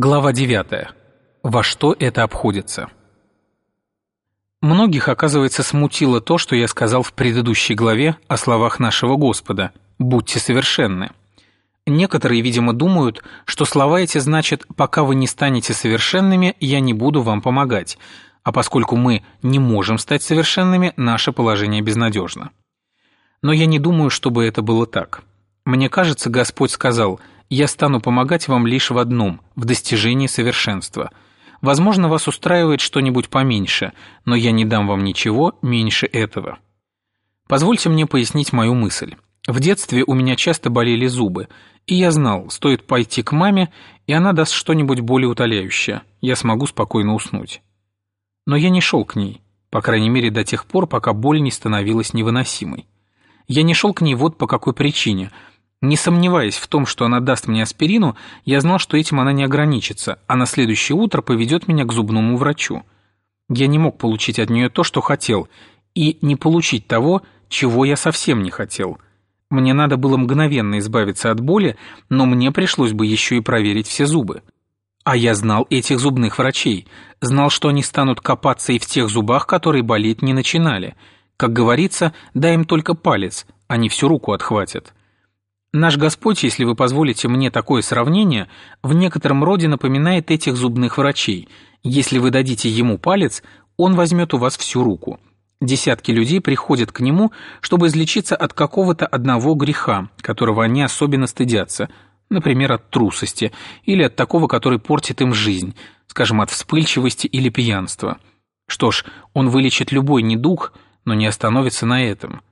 Глава 9. Во что это обходится? Многих, оказывается, смутило то, что я сказал в предыдущей главе о словах нашего Господа «Будьте совершенны». Некоторые, видимо, думают, что слова эти значат «пока вы не станете совершенными, я не буду вам помогать», а поскольку мы не можем стать совершенными, наше положение безнадежно. Но я не думаю, чтобы это было так. Мне кажется, Господь сказал – я стану помогать вам лишь в одном – в достижении совершенства. Возможно, вас устраивает что-нибудь поменьше, но я не дам вам ничего меньше этого. Позвольте мне пояснить мою мысль. В детстве у меня часто болели зубы, и я знал, стоит пойти к маме, и она даст что-нибудь более утоляющее, я смогу спокойно уснуть. Но я не шел к ней, по крайней мере до тех пор, пока боль не становилась невыносимой. Я не шел к ней вот по какой причине – не сомневаясь в том, что она даст мне аспирину, я знал, что этим она не ограничится, а на следующее утро поведет меня к зубному врачу. Я не мог получить от нее то, что хотел, и не получить того, чего я совсем не хотел. Мне надо было мгновенно избавиться от боли, но мне пришлось бы еще и проверить все зубы. А я знал этих зубных врачей, знал, что они станут копаться и в тех зубах, которые болеть не начинали. Как говорится, дай им только палец, они всю руку отхватят. Наш Господь, если вы позволите мне такое сравнение, в некотором роде напоминает этих зубных врачей. Если вы дадите ему палец, он возьмет у вас всю руку. Десятки людей приходят к нему, чтобы излечиться от какого-то одного греха, которого они особенно стыдятся, например, от трусости, или от такого, который портит им жизнь, скажем, от вспыльчивости или пьянства. Что ж, он вылечит любой недуг, но не остановится на этом –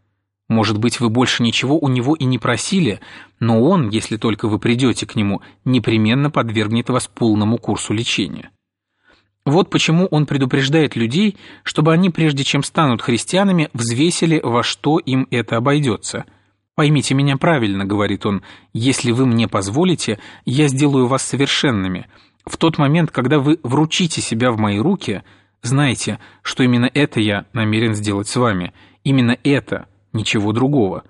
может быть, вы больше ничего у него и не просили, но он, если только вы придете к нему, непременно подвергнет вас полному курсу лечения. Вот почему он предупреждает людей, чтобы они, прежде чем станут христианами, взвесили, во что им это обойдется. «Поймите меня правильно», — говорит он, — «если вы мне позволите, я сделаю вас совершенными. В тот момент, когда вы вручите себя в мои руки, знайте, что именно это я намерен сделать с вами. Именно это — ничего другого.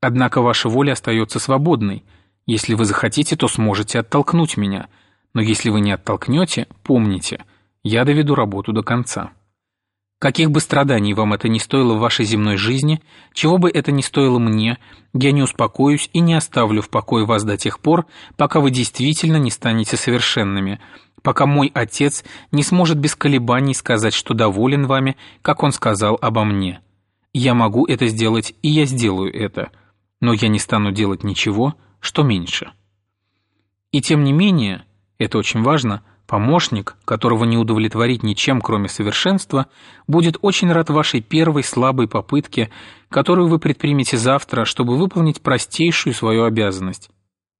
Однако ваша воля остается свободной. Если вы захотите, то сможете оттолкнуть меня. Но если вы не оттолкнете, помните, я доведу работу до конца. Каких бы страданий вам это ни стоило в вашей земной жизни, чего бы это ни стоило мне, я не успокоюсь и не оставлю в покое вас до тех пор, пока вы действительно не станете совершенными, пока мой отец не сможет без колебаний сказать, что доволен вами, как он сказал обо мне. Я могу это сделать, и я сделаю это, но я не стану делать ничего, что меньше. И тем не менее, это очень важно, помощник, которого не удовлетворить ничем, кроме совершенства, будет очень рад вашей первой слабой попытке, которую вы предпримете завтра, чтобы выполнить простейшую свою обязанность.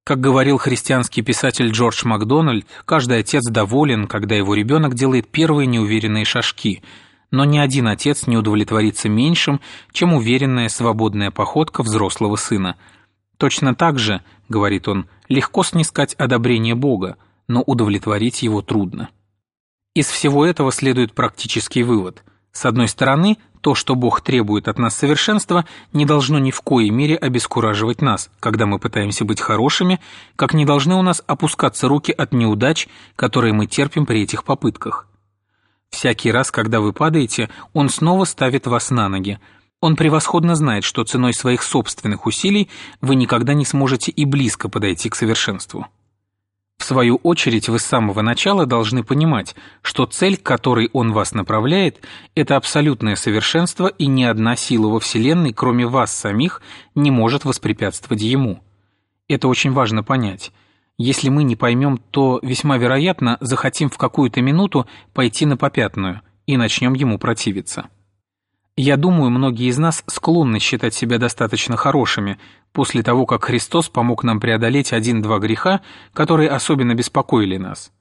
Как говорил христианский писатель Джордж Макдональд, каждый отец доволен, когда его ребенок делает первые неуверенные шажки – но ни один отец не удовлетворится меньшим, чем уверенная свободная походка взрослого сына. Точно так же, говорит он, легко снискать одобрение Бога, но удовлетворить его трудно. Из всего этого следует практический вывод. С одной стороны, то, что Бог требует от нас совершенства, не должно ни в коей мере обескураживать нас, когда мы пытаемся быть хорошими, как не должны у нас опускаться руки от неудач, которые мы терпим при этих попытках. Всякий раз, когда вы падаете, он снова ставит вас на ноги. Он превосходно знает, что ценой своих собственных усилий вы никогда не сможете и близко подойти к совершенству. В свою очередь, вы с самого начала должны понимать, что цель, к которой он вас направляет, это абсолютное совершенство, и ни одна сила во Вселенной, кроме вас самих, не может воспрепятствовать ему. Это очень важно понять. Если мы не поймем, то весьма вероятно захотим в какую-то минуту пойти на попятную и начнем ему противиться. Я думаю, многие из нас склонны считать себя достаточно хорошими после того, как Христос помог нам преодолеть один-два греха, которые особенно беспокоили нас.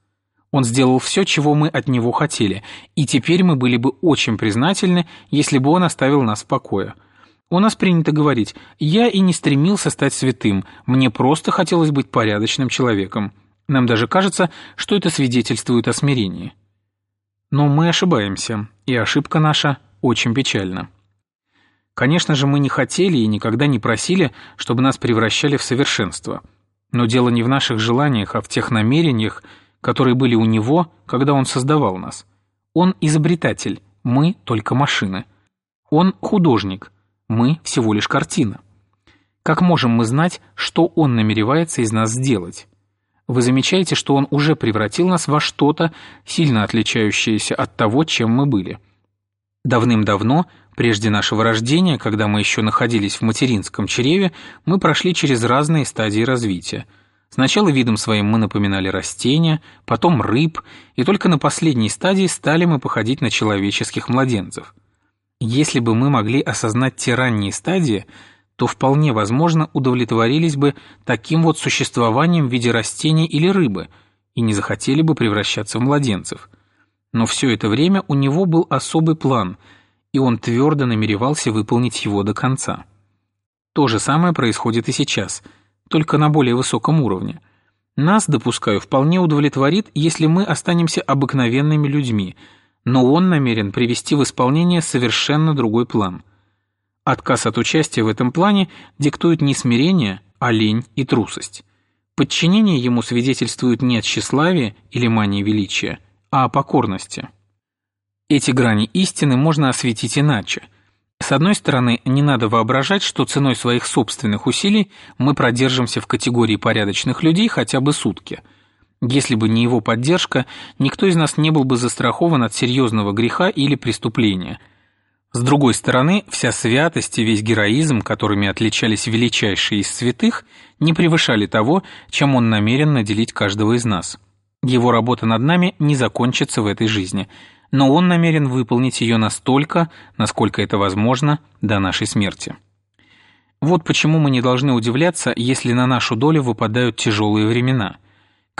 Он сделал все, чего мы от Него хотели, и теперь мы были бы очень признательны, если бы Он оставил нас в покое – у нас принято говорить «я и не стремился стать святым, мне просто хотелось быть порядочным человеком». Нам даже кажется, что это свидетельствует о смирении. Но мы ошибаемся, и ошибка наша очень печальна. Конечно же, мы не хотели и никогда не просили, чтобы нас превращали в совершенство. Но дело не в наших желаниях, а в тех намерениях, которые были у Него, когда Он создавал нас. Он изобретатель, мы только машины. Он художник, мы всего лишь картина. Как можем мы знать, что Он намеревается из нас сделать? Вы замечаете, что Он уже превратил нас во что-то, сильно отличающееся от того, чем мы были. Давным-давно, прежде нашего рождения, когда мы еще находились в материнском чреве, мы прошли через разные стадии развития. Сначала видом своим мы напоминали растения, потом рыб, и только на последней стадии стали мы походить на человеческих младенцев. Если бы мы могли осознать те ранние стадии – то вполне возможно удовлетворились бы таким вот существованием в виде растений или рыбы и не захотели бы превращаться в младенцев. Но все это время у него был особый план, и он твердо намеревался выполнить его до конца. То же самое происходит и сейчас, только на более высоком уровне. Нас, допускаю, вполне удовлетворит, если мы останемся обыкновенными людьми, но он намерен привести в исполнение совершенно другой план – Отказ от участия в этом плане диктует не смирение, а лень и трусость. Подчинение ему свидетельствует не от тщеславия или мании величия, а о покорности. Эти грани истины можно осветить иначе. С одной стороны, не надо воображать, что ценой своих собственных усилий мы продержимся в категории порядочных людей хотя бы сутки. Если бы не его поддержка, никто из нас не был бы застрахован от серьезного греха или преступления – с другой стороны, вся святость и весь героизм, которыми отличались величайшие из святых, не превышали того, чем он намерен наделить каждого из нас. Его работа над нами не закончится в этой жизни, но он намерен выполнить ее настолько, насколько это возможно, до нашей смерти. Вот почему мы не должны удивляться, если на нашу долю выпадают тяжелые времена.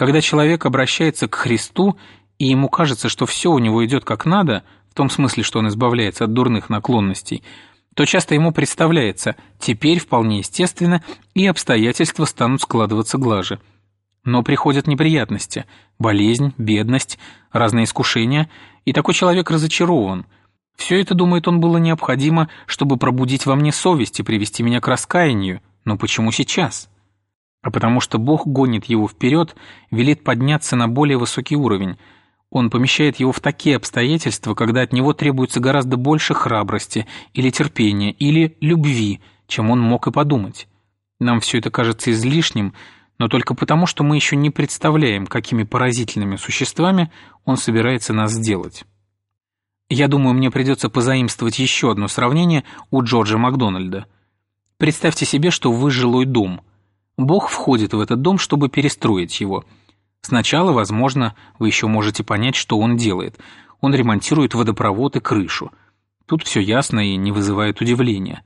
Когда человек обращается к Христу, и ему кажется, что все у него идет как надо – в том смысле, что он избавляется от дурных наклонностей, то часто ему представляется, теперь вполне естественно, и обстоятельства станут складываться глаже. Но приходят неприятности, болезнь, бедность, разные искушения, и такой человек разочарован. Все это, думает он, было необходимо, чтобы пробудить во мне совесть и привести меня к раскаянию, но почему сейчас? А потому что Бог гонит его вперед, велит подняться на более высокий уровень – он помещает его в такие обстоятельства, когда от него требуется гораздо больше храбрости или терпения, или любви, чем он мог и подумать. Нам все это кажется излишним, но только потому, что мы еще не представляем, какими поразительными существами он собирается нас сделать. Я думаю, мне придется позаимствовать еще одно сравнение у Джорджа Макдональда. Представьте себе, что вы жилой дом. Бог входит в этот дом, чтобы перестроить его – Сначала, возможно, вы еще можете понять, что он делает. Он ремонтирует водопровод и крышу. Тут все ясно и не вызывает удивления.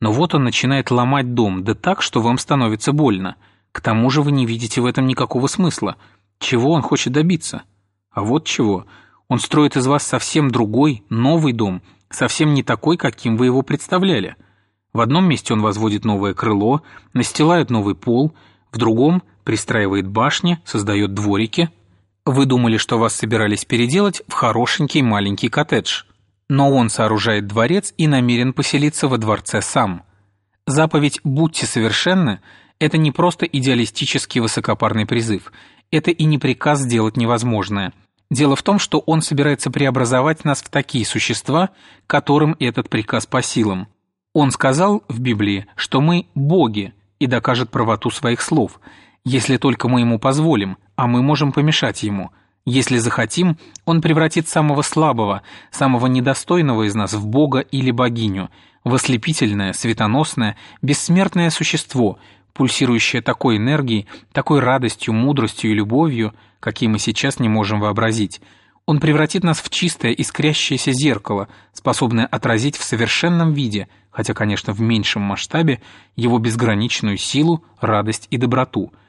Но вот он начинает ломать дом, да так, что вам становится больно. К тому же вы не видите в этом никакого смысла. Чего он хочет добиться? А вот чего. Он строит из вас совсем другой, новый дом, совсем не такой, каким вы его представляли. В одном месте он возводит новое крыло, настилает новый пол, в другом – пристраивает башни, создает дворики. Вы думали, что вас собирались переделать в хорошенький маленький коттедж. Но он сооружает дворец и намерен поселиться во дворце сам. Заповедь «Будьте совершенны» – это не просто идеалистический высокопарный призыв, это и не приказ сделать невозможное. Дело в том, что он собирается преобразовать нас в такие существа, которым этот приказ по силам. Он сказал в Библии, что мы – боги, и докажет правоту своих слов – если только мы ему позволим, а мы можем помешать ему. Если захотим, он превратит самого слабого, самого недостойного из нас в бога или богиню, в ослепительное, светоносное, бессмертное существо, пульсирующее такой энергией, такой радостью, мудростью и любовью, какие мы сейчас не можем вообразить. Он превратит нас в чистое, искрящееся зеркало, способное отразить в совершенном виде, хотя, конечно, в меньшем масштабе, его безграничную силу, радость и доброту –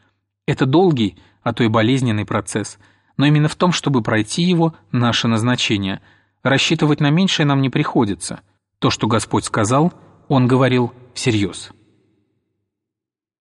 это долгий, а то и болезненный процесс, но именно в том, чтобы пройти его, наше назначение. Рассчитывать на меньшее нам не приходится. То, что Господь сказал, Он говорил всерьез.